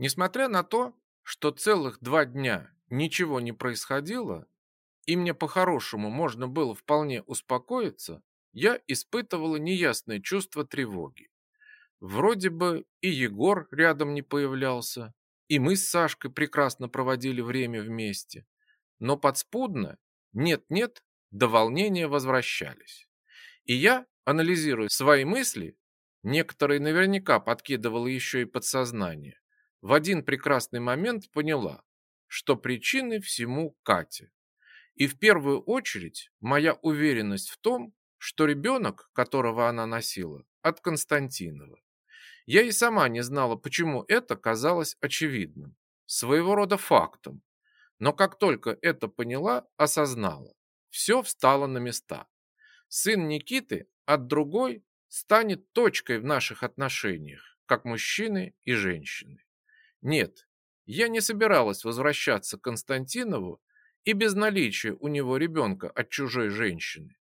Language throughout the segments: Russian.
Несмотря на то, что целых два дня ничего не происходило, и мне по-хорошему можно было вполне успокоиться, я испытывала неясное чувство тревоги. Вроде бы и Егор рядом не появлялся, и мы с Сашкой прекрасно проводили время вместе, но подспудно, нет-нет, до волнения возвращались. И я, анализируя свои мысли, некоторые наверняка подкидывало еще и подсознание, в один прекрасный момент поняла, что причины всему Катя. И в первую очередь моя уверенность в том, что ребенок, которого она носила, от Константинова. Я и сама не знала, почему это казалось очевидным, своего рода фактом. Но как только это поняла, осознала, все встало на места. Сын Никиты от другой станет точкой в наших отношениях, как мужчины и женщины. Нет, я не собиралась возвращаться к Константинову и без наличия у него ребенка от чужой женщины.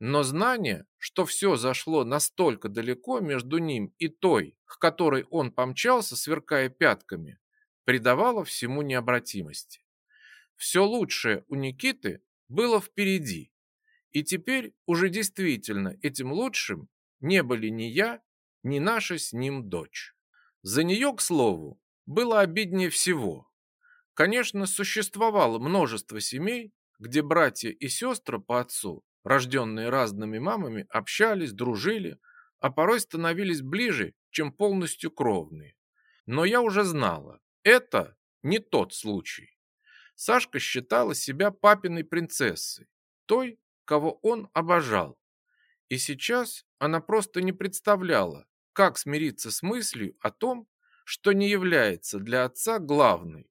Но знание, что все зашло настолько далеко между ним и той, к которой он помчался, сверкая пятками, придавало всему необратимости. Все лучшее у Никиты было впереди, и теперь уже действительно этим лучшим не были ни я, ни наша с ним дочь. За нее, к слову, было обиднее всего. Конечно, существовало множество семей, где братья и сестры по отцу, рожденные разными мамами, общались, дружили, а порой становились ближе, чем полностью кровные. Но я уже знала, это не тот случай. Сашка считала себя папиной принцессой, той, кого он обожал. И сейчас она просто не представляла, как смириться с мыслью о том, что не является для отца главной,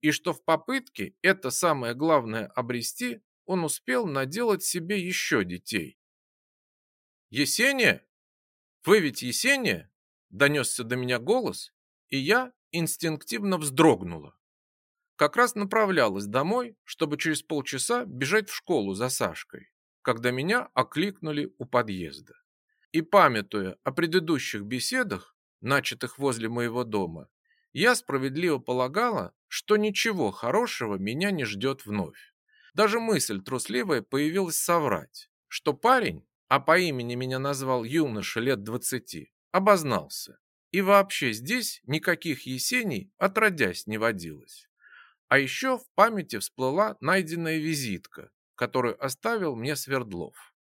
и что в попытке это самое главное обрести он успел наделать себе еще детей. «Есения? Вы ведь Есения?» – донесся до меня голос, и я инстинктивно вздрогнула. Как раз направлялась домой, чтобы через полчаса бежать в школу за Сашкой, когда меня окликнули у подъезда. И памятуя о предыдущих беседах, начатых возле моего дома, я справедливо полагала, что ничего хорошего меня не ждет вновь. Даже мысль трусливая появилась соврать, что парень, а по имени меня назвал юноша лет двадцати, обознался. И вообще здесь никаких Есений отродясь не водилось. А еще в памяти всплыла найденная визитка, которую оставил мне Свердлов.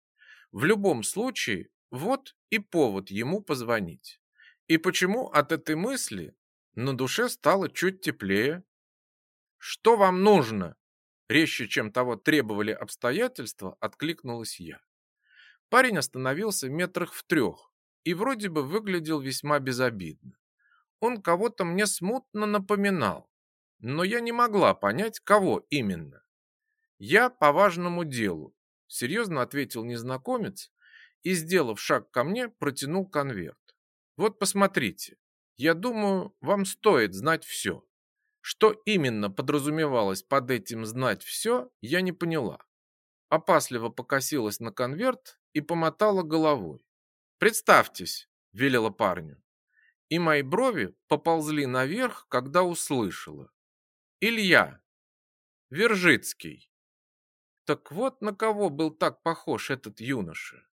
В любом случае, вот и повод ему позвонить. И почему от этой мысли на душе стало чуть теплее? Что вам нужно? Резче, чем того требовали обстоятельства, откликнулась я. Парень остановился метрах в трех и вроде бы выглядел весьма безобидно. Он кого-то мне смутно напоминал, но я не могла понять, кого именно. Я по важному делу, серьезно ответил незнакомец и, сделав шаг ко мне, протянул конверт. Вот посмотрите. Я думаю, вам стоит знать все. Что именно подразумевалось под этим знать все, я не поняла. Опасливо покосилась на конверт и помотала головой. «Представьтесь», — велела парню. И мои брови поползли наверх, когда услышала. «Илья. Вержицкий». Так вот на кого был так похож этот юноша.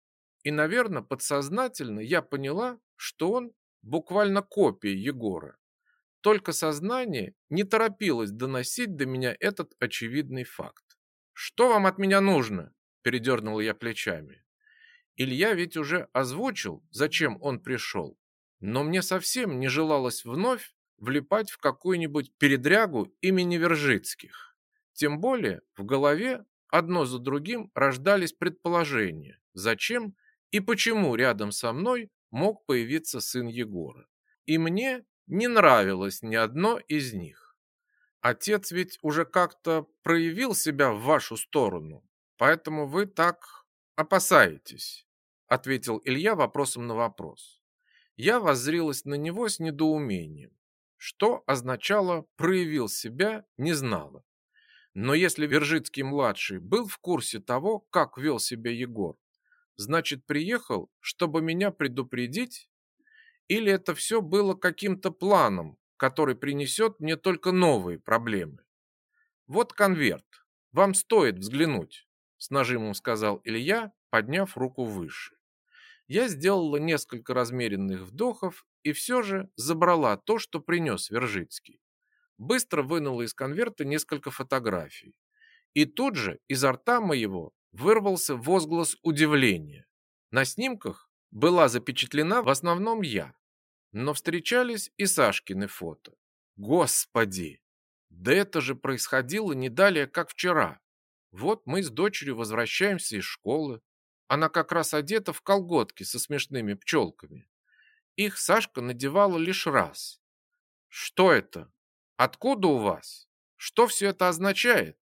И, наверное, подсознательно я поняла, что он буквально копия Егора. Только сознание не торопилось доносить до меня этот очевидный факт. «Что вам от меня нужно?» – передернул я плечами. Илья ведь уже озвучил, зачем он пришел, но мне совсем не желалось вновь влипать в какую-нибудь передрягу имени Вержицких. Тем более в голове одно за другим рождались предположения, зачем и почему рядом со мной мог появиться сын Егора. И мне не нравилось ни одно из них. Отец ведь уже как-то проявил себя в вашу сторону, поэтому вы так опасаетесь, ответил Илья вопросом на вопрос. Я воззрилась на него с недоумением. Что означало «проявил себя» не знала. Но если Вержицкий-младший был в курсе того, как вел себя Егор, Значит, приехал, чтобы меня предупредить? Или это все было каким-то планом, который принесет мне только новые проблемы. Вот конверт. Вам стоит взглянуть, с нажимом сказал Илья, подняв руку выше. Я сделала несколько размеренных вдохов и все же забрала то, что принес Вержицкий. Быстро вынула из конверта несколько фотографий. И тут же изо рта моего вырвался возглас удивления. На снимках была запечатлена в основном я, но встречались и Сашкины фото. Господи! Да это же происходило не далее, как вчера. Вот мы с дочерью возвращаемся из школы. Она как раз одета в колготки со смешными пчелками. Их Сашка надевала лишь раз. Что это? Откуда у вас? Что все это означает?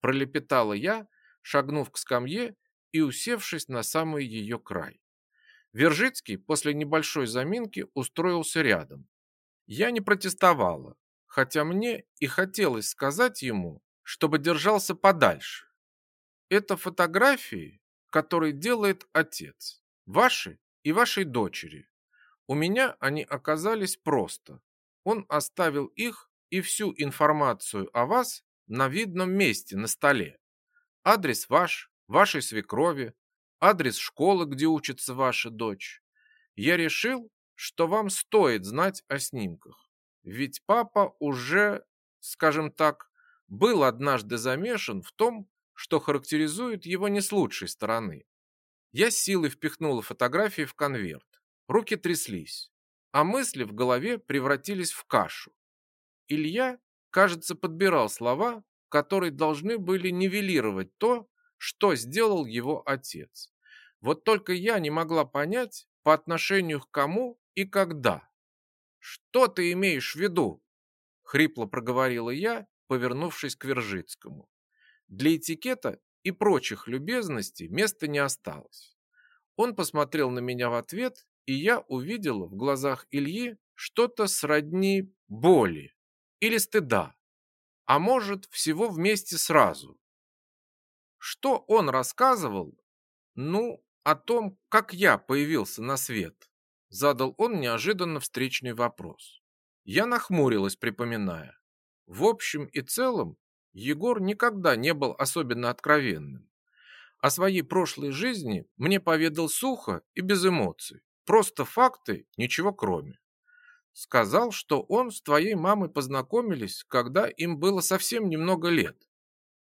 Пролепетала я, шагнув к скамье и усевшись на самый ее край. Вержицкий после небольшой заминки устроился рядом. Я не протестовала, хотя мне и хотелось сказать ему, чтобы держался подальше. Это фотографии, которые делает отец, ваши и вашей дочери. У меня они оказались просто. Он оставил их и всю информацию о вас на видном месте на столе. Адрес ваш, вашей свекрови, адрес школы, где учится ваша дочь. Я решил, что вам стоит знать о снимках. Ведь папа уже, скажем так, был однажды замешан в том, что характеризует его не с лучшей стороны. Я силой впихнула фотографии в конверт. Руки тряслись, а мысли в голове превратились в кашу. Илья, кажется, подбирал слова, которые должны были нивелировать то, что сделал его отец. Вот только я не могла понять, по отношению к кому и когда. «Что ты имеешь в виду?» — хрипло проговорила я, повернувшись к Вержицкому. Для этикета и прочих любезностей места не осталось. Он посмотрел на меня в ответ, и я увидела в глазах Ильи что-то сродни боли или стыда, а может, всего вместе сразу. Что он рассказывал? Ну, о том, как я появился на свет, задал он неожиданно встречный вопрос. Я нахмурилась, припоминая. В общем и целом, Егор никогда не был особенно откровенным. О своей прошлой жизни мне поведал сухо и без эмоций. Просто факты, ничего кроме. Сказал, что он с твоей мамой познакомились, когда им было совсем немного лет.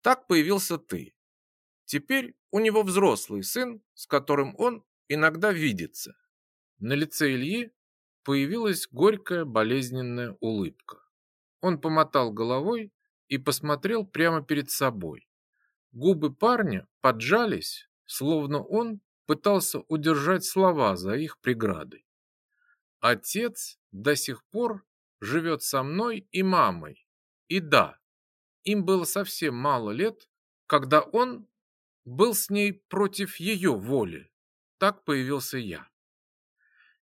Так появился ты. Теперь у него взрослый сын, с которым он иногда видится. На лице Ильи появилась горькая болезненная улыбка. Он помотал головой и посмотрел прямо перед собой. Губы парня поджались, словно он пытался удержать слова за их преградой. Отец до сих пор живет со мной и мамой. И да, им было совсем мало лет, когда он был с ней против ее воли. Так появился я.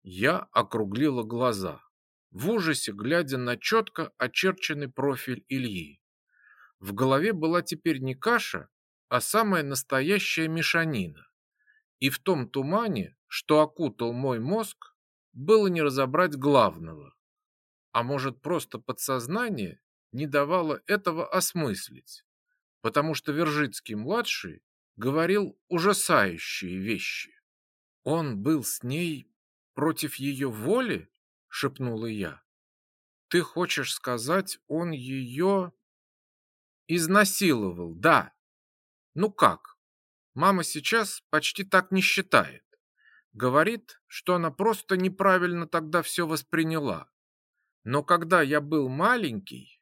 Я округлила глаза, в ужасе глядя на четко очерченный профиль Ильи. В голове была теперь не каша, а самая настоящая мешанина. И в том тумане, что окутал мой мозг, было не разобрать главного. А может, просто подсознание не давало этого осмыслить, потому что Вержицкий-младший говорил ужасающие вещи. Он был с ней против ее воли? шепнула я. Ты хочешь сказать, он ее изнасиловал, да? Ну как? Мама сейчас почти так не считает. Говорит, что она просто неправильно тогда все восприняла. Но когда я был маленький,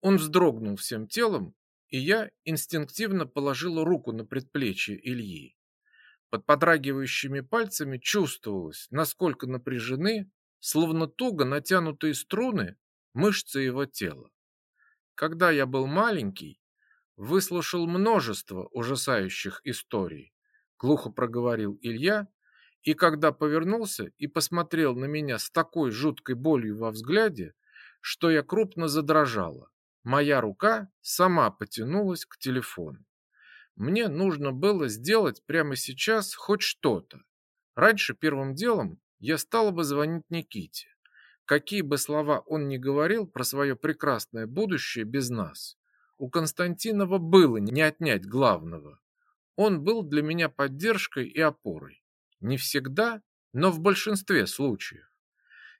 он вздрогнул всем телом и я инстинктивно положила руку на предплечье Ильи. Под подрагивающими пальцами чувствовалось, насколько напряжены, словно туго натянутые струны, мышцы его тела. Когда я был маленький, выслушал множество ужасающих историй, глухо проговорил Илья, и когда повернулся и посмотрел на меня с такой жуткой болью во взгляде, что я крупно задрожала. Моя рука сама потянулась к телефону. Мне нужно было сделать прямо сейчас хоть что-то. Раньше первым делом я стала бы звонить Никите. Какие бы слова он ни говорил про свое прекрасное будущее без нас, у Константинова было не отнять главного. Он был для меня поддержкой и опорой. Не всегда, но в большинстве случаев.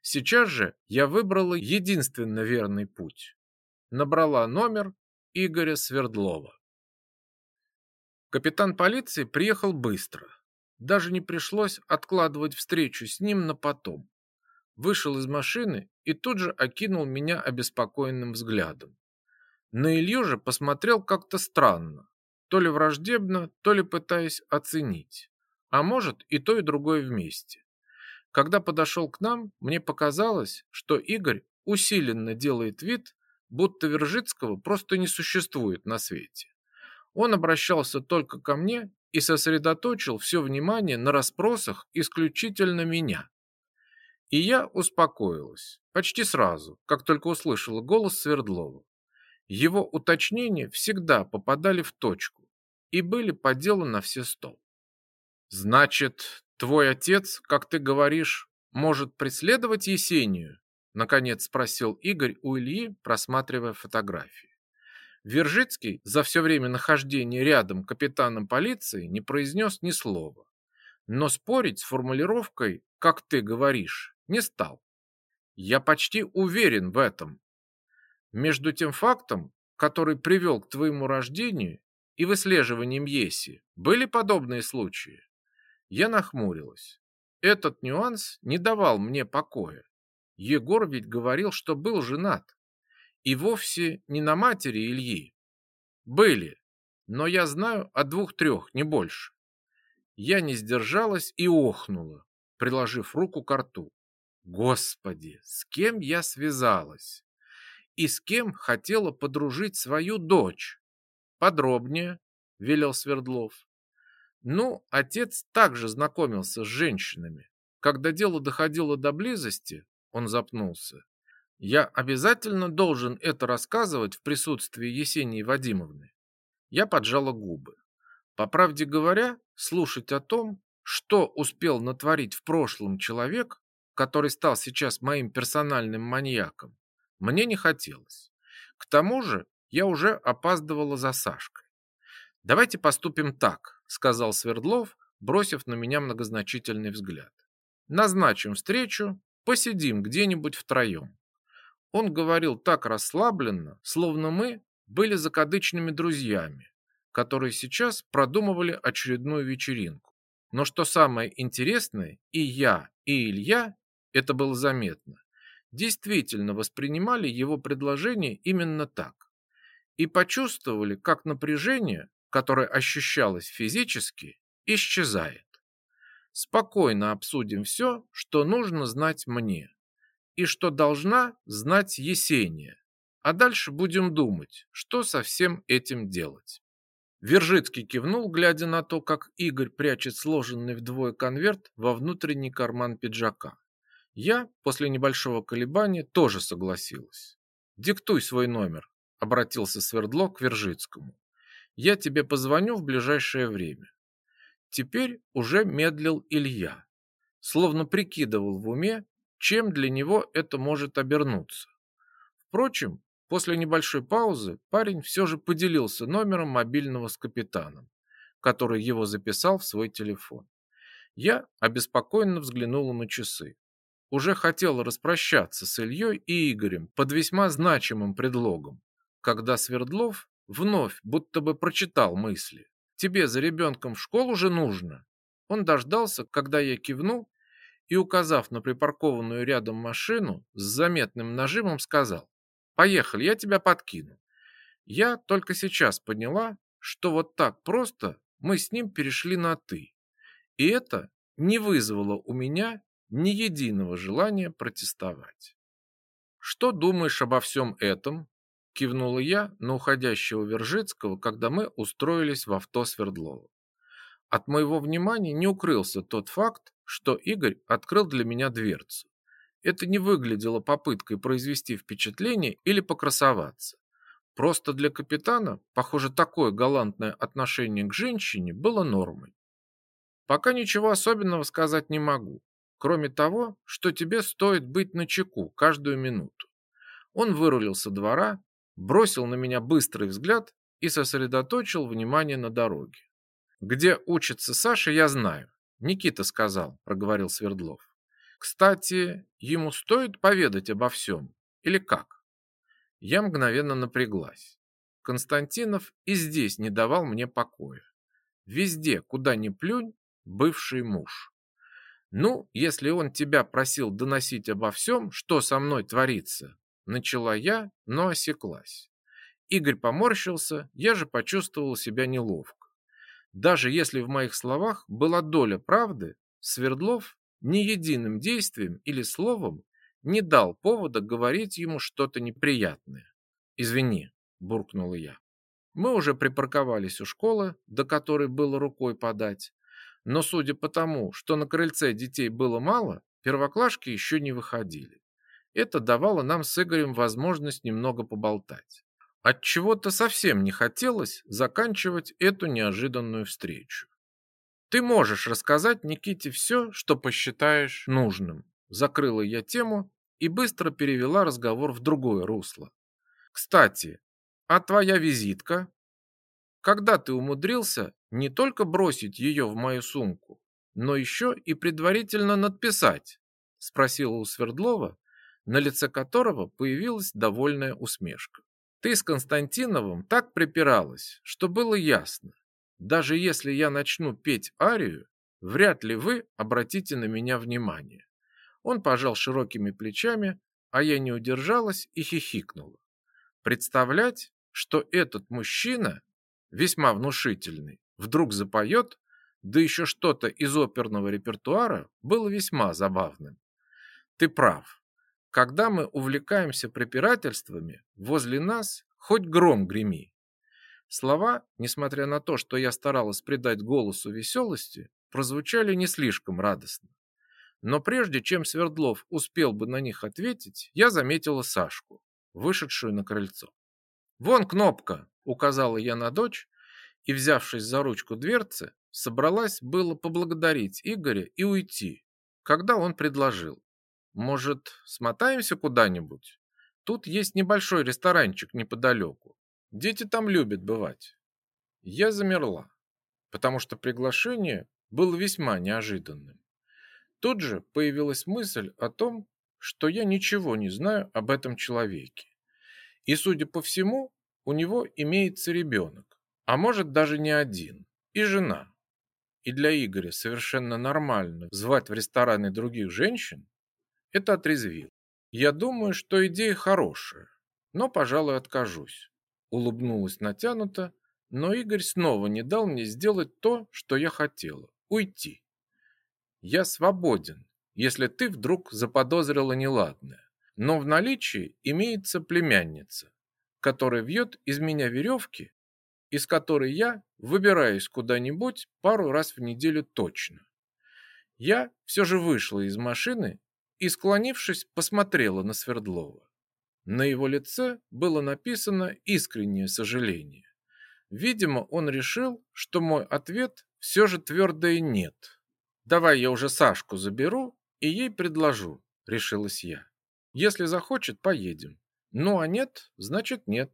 Сейчас же я выбрала единственно верный путь. Набрала номер Игоря Свердлова. Капитан полиции приехал быстро. Даже не пришлось откладывать встречу с ним на потом. Вышел из машины и тут же окинул меня обеспокоенным взглядом. На Илью же посмотрел как-то странно, то ли враждебно, то ли пытаясь оценить. А может и то, и другое вместе. Когда подошел к нам, мне показалось, что Игорь усиленно делает вид, будто Вержицкого просто не существует на свете. Он обращался только ко мне и сосредоточил все внимание на расспросах исключительно меня. И я успокоилась почти сразу, как только услышала голос Свердлова. Его уточнения всегда попадали в точку и были по делу на все сто. Значит, твой отец, как ты говоришь, может преследовать Есению? Наконец спросил Игорь у Ильи, просматривая фотографии. Вержицкий за все время нахождения рядом капитаном полиции не произнес ни слова. Но спорить с формулировкой, как ты говоришь, не стал. Я почти уверен в этом. Между тем фактом, который привел к твоему рождению, и выслеживанием Еси, были подобные случаи. Я нахмурилась. Этот нюанс не давал мне покоя. Егор ведь говорил, что был женат. И вовсе не на матери Ильи. Были, но я знаю о двух-трех, не больше. Я не сдержалась и охнула, приложив руку к рту. Господи, с кем я связалась? И с кем хотела подружить свою дочь? Подробнее, велел Свердлов. Ну, отец также знакомился с женщинами. Когда дело доходило до близости, он запнулся. Я обязательно должен это рассказывать в присутствии Есении Вадимовны. Я поджала губы. По правде говоря, слушать о том, что успел натворить в прошлом человек, который стал сейчас моим персональным маньяком, мне не хотелось. К тому же я уже опаздывала за Сашкой. Давайте поступим так, сказал Свердлов, бросив на меня многозначительный взгляд. Назначим встречу, посидим где-нибудь втроем. Он говорил так расслабленно, словно мы были закадычными друзьями, которые сейчас продумывали очередную вечеринку. Но что самое интересное, и я, и Илья, это было заметно, действительно воспринимали его предложение именно так. И почувствовали, как напряжение, которое ощущалось физически, исчезает. Спокойно обсудим все, что нужно знать мне, и что должна знать Есения. А дальше будем думать, что со всем этим делать. Вержицкий кивнул, глядя на то, как Игорь прячет сложенный вдвое конверт во внутренний карман пиджака. Я, после небольшого колебания, тоже согласилась. «Диктуй свой номер», — обратился Свердло к Вержицкому. «Я тебе позвоню в ближайшее время». Теперь уже медлил Илья, словно прикидывал в уме, чем для него это может обернуться. Впрочем, после небольшой паузы парень все же поделился номером мобильного с капитаном, который его записал в свой телефон. Я обеспокоенно взглянула на часы. Уже хотела распрощаться с Ильей и Игорем под весьма значимым предлогом, когда Свердлов вновь будто бы прочитал мысли. «Тебе за ребенком в школу же нужно?» Он дождался, когда я кивну, и, указав на припаркованную рядом машину, с заметным нажимом сказал «Поехали, я тебя подкину». Я только сейчас поняла, что вот так просто мы с ним перешли на «ты». И это не вызвало у меня ни единого желания протестовать. «Что думаешь обо всем этом?» – кивнула я на уходящего Вержицкого, когда мы устроились в авто Свердлова. От моего внимания не укрылся тот факт, что Игорь открыл для меня дверцу. Это не выглядело попыткой произвести впечатление или покрасоваться. Просто для капитана, похоже, такое галантное отношение к женщине было нормой. Пока ничего особенного сказать не могу. кроме того, что тебе стоит быть начеку каждую минуту. Он вырулил со двора, бросил на меня быстрый взгляд и сосредоточил внимание на дороге. Где учится Саша, я знаю. Никита сказал, проговорил Свердлов. Кстати, ему стоит поведать обо всем или как? Я мгновенно напряглась. Константинов и здесь не давал мне покоя. Везде, куда ни плюнь, бывший муж. Ну, если он тебя просил доносить обо всем, что со мной творится, начала я, но осеклась. Игорь поморщился, я же почувствовал себя неловко. Даже если в моих словах была доля правды, Свердлов ни единым действием или словом не дал повода говорить ему что-то неприятное. «Извини», – буркнула я. Мы уже припарковались у школы, до которой было рукой подать, но судя по тому, что на крыльце детей было мало, первоклашки еще не выходили. Это давало нам с Игорем возможность немного поболтать. От чего-то совсем не хотелось заканчивать эту неожиданную встречу. Ты можешь рассказать Никите все, что посчитаешь нужным. Закрыла я тему и быстро перевела разговор в другое русло. Кстати, а твоя визитка? Когда ты умудрился не только бросить ее в мою сумку, но еще и предварительно надписать? Спросила у Свердлова, на лице которого появилась довольная усмешка. Ты с Константиновым так припиралась, что было ясно. Даже если я начну петь арию, вряд ли вы обратите на меня внимание. Он пожал широкими плечами, а я не удержалась и хихикнула. Представлять, что этот мужчина, весьма внушительный, вдруг запоет, да еще что-то из оперного репертуара, было весьма забавным. Ты прав. Когда мы увлекаемся препирательствами, возле нас хоть гром греми. Слова, несмотря на то, что я старалась придать голосу веселости, прозвучали не слишком радостно. Но прежде чем Свердлов успел бы на них ответить, я заметила Сашку, вышедшую на крыльцо. «Вон кнопка!» — указала я на дочь, и, взявшись за ручку дверцы, собралась было поблагодарить Игоря и уйти, когда он предложил. Может, смотаемся куда-нибудь? Тут есть небольшой ресторанчик неподалеку. Дети там любят бывать. Я замерла, потому что приглашение было весьма неожиданным. Тут же появилась мысль о том, что я ничего не знаю об этом человеке. И, судя по всему, у него имеется ребенок, а может даже не один, и жена. И для Игоря совершенно нормально звать в рестораны других женщин, это отрезвило. Я думаю, что идея хорошая, но, пожалуй, откажусь. Улыбнулась натянуто, но Игорь снова не дал мне сделать то, что я хотела уйти. Я свободен, если ты вдруг заподозрила неладное. Но в наличии имеется племянница, которая вьет из меня веревки, из которой я выбираюсь куда-нибудь пару раз в неделю точно. Я все же вышла из машины и, склонившись, посмотрела на Свердлова. На его лице было написано искреннее сожаление. Видимо, он решил, что мой ответ все же твердое «нет». «Давай я уже Сашку заберу и ей предложу», — решилась я. «Если захочет, поедем. Ну а нет, значит нет».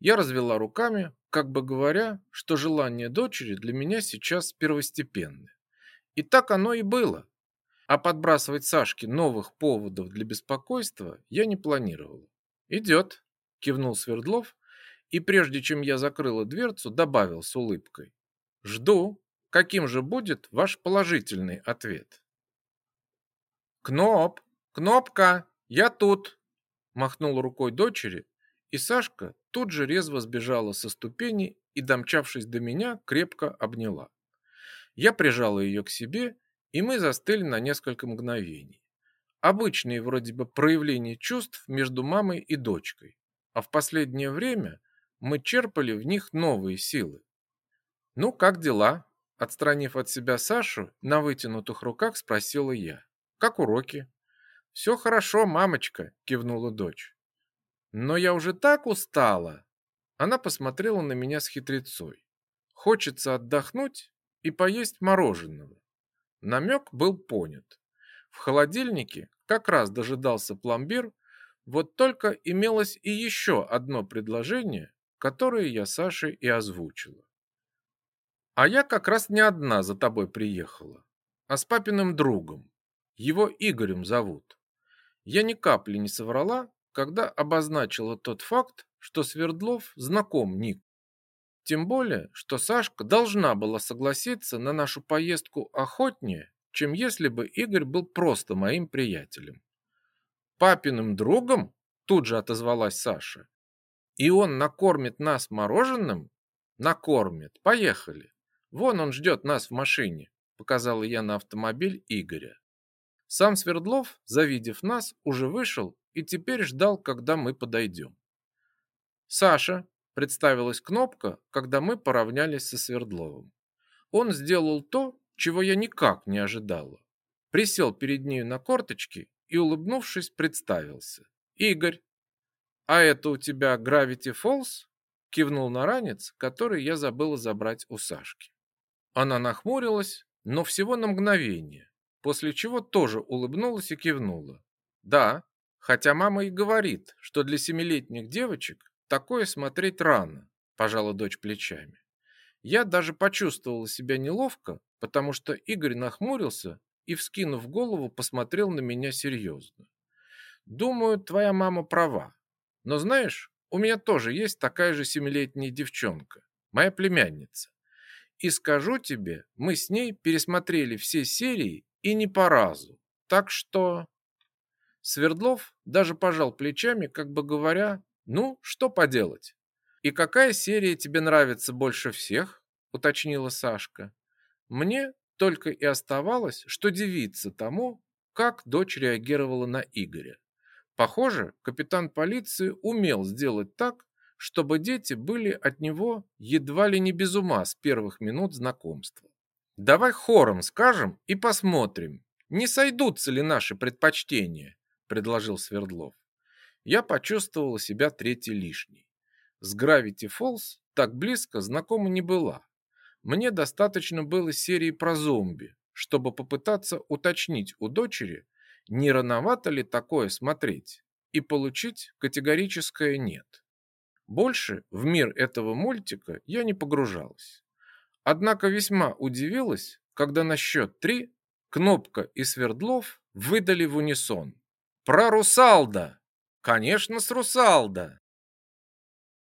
Я развела руками, как бы говоря, что желание дочери для меня сейчас первостепенное. И так оно и было. А подбрасывать Сашке новых поводов для беспокойства я не планировал. «Идет», – кивнул Свердлов, и прежде чем я закрыла дверцу, добавил с улыбкой. «Жду, каким же будет ваш положительный ответ». «Кноп! Кнопка! Я тут!» – махнул рукой дочери, и Сашка тут же резво сбежала со ступени и, домчавшись до меня, крепко обняла. Я прижала ее к себе и мы застыли на несколько мгновений. Обычные вроде бы проявления чувств между мамой и дочкой, а в последнее время мы черпали в них новые силы. «Ну, как дела?» Отстранив от себя Сашу, на вытянутых руках спросила я. «Как уроки?» «Все хорошо, мамочка», – кивнула дочь. «Но я уже так устала!» Она посмотрела на меня с хитрецой. «Хочется отдохнуть и поесть мороженого. Намек был понят. В холодильнике как раз дожидался пломбир, вот только имелось и еще одно предложение, которое я Саше и озвучила. А я как раз не одна за тобой приехала, а с папиным другом. Его Игорем зовут. Я ни капли не соврала, когда обозначила тот факт, что Свердлов знаком Ник. Тем более, что Сашка должна была согласиться на нашу поездку охотнее, чем если бы Игорь был просто моим приятелем. Папиным другом? Тут же отозвалась Саша. И он накормит нас мороженым? Накормит. Поехали. Вон он ждет нас в машине, показала я на автомобиль Игоря. Сам Свердлов, завидев нас, уже вышел и теперь ждал, когда мы подойдем. Саша, представилась Кнопка, когда мы поравнялись со Свердловым. Он сделал то, чего я никак не ожидала. Присел перед ней на корточки и, улыбнувшись, представился. «Игорь, а это у тебя Gravity Falls?» Кивнул на ранец, который я забыла забрать у Сашки. Она нахмурилась, но всего на мгновение, после чего тоже улыбнулась и кивнула. «Да, хотя мама и говорит, что для семилетних девочек такое смотреть рано», пожала дочь плечами. Я даже почувствовала себя неловко, потому что Игорь нахмурился и, вскинув голову, посмотрел на меня серьезно. «Думаю, твоя мама права. Но знаешь, у меня тоже есть такая же семилетняя девчонка, моя племянница. И скажу тебе, мы с ней пересмотрели все серии и не по разу. Так что...» Свердлов даже пожал плечами, как бы говоря, «Ну, что поделать?» «И какая серия тебе нравится больше всех?» – уточнила Сашка. Мне только и оставалось, что дивиться тому, как дочь реагировала на Игоря. Похоже, капитан полиции умел сделать так, чтобы дети были от него едва ли не без ума с первых минут знакомства. «Давай хором скажем и посмотрим, не сойдутся ли наши предпочтения», – предложил Свердлов. Я почувствовала себя третий лишней. С Gravity Falls так близко знакома не была. Мне достаточно было серии про зомби, чтобы попытаться уточнить у дочери, не рановато ли такое смотреть, и получить категорическое «нет». Больше в мир этого мультика я не погружалась. Однако весьма удивилась, когда на счет три Кнопка и Свердлов выдали в унисон. «Про Русалда!» «Конечно, с Русалда!»